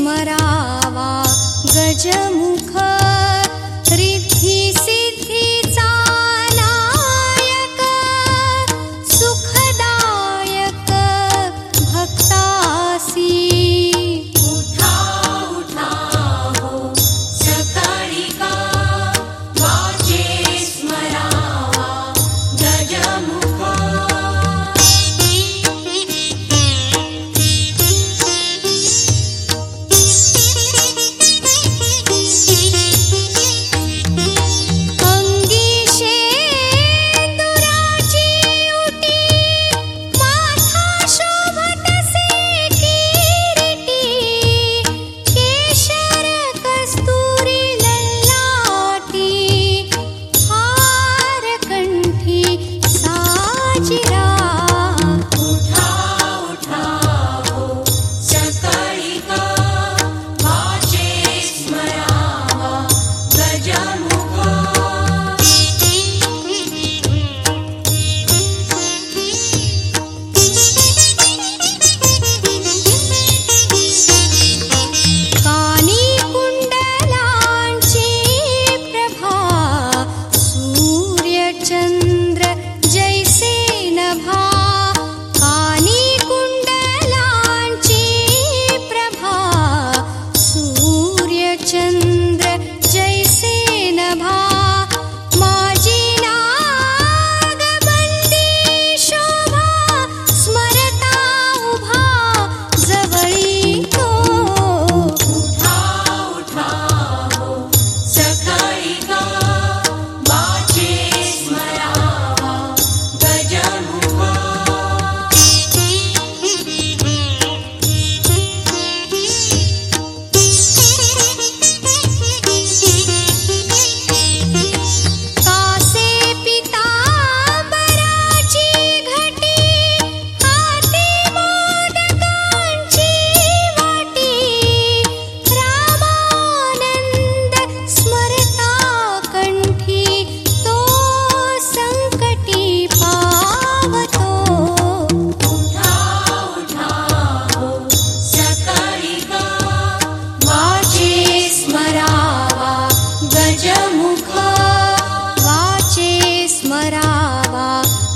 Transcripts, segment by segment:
स्मरावा गजमुखा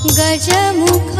गजमुख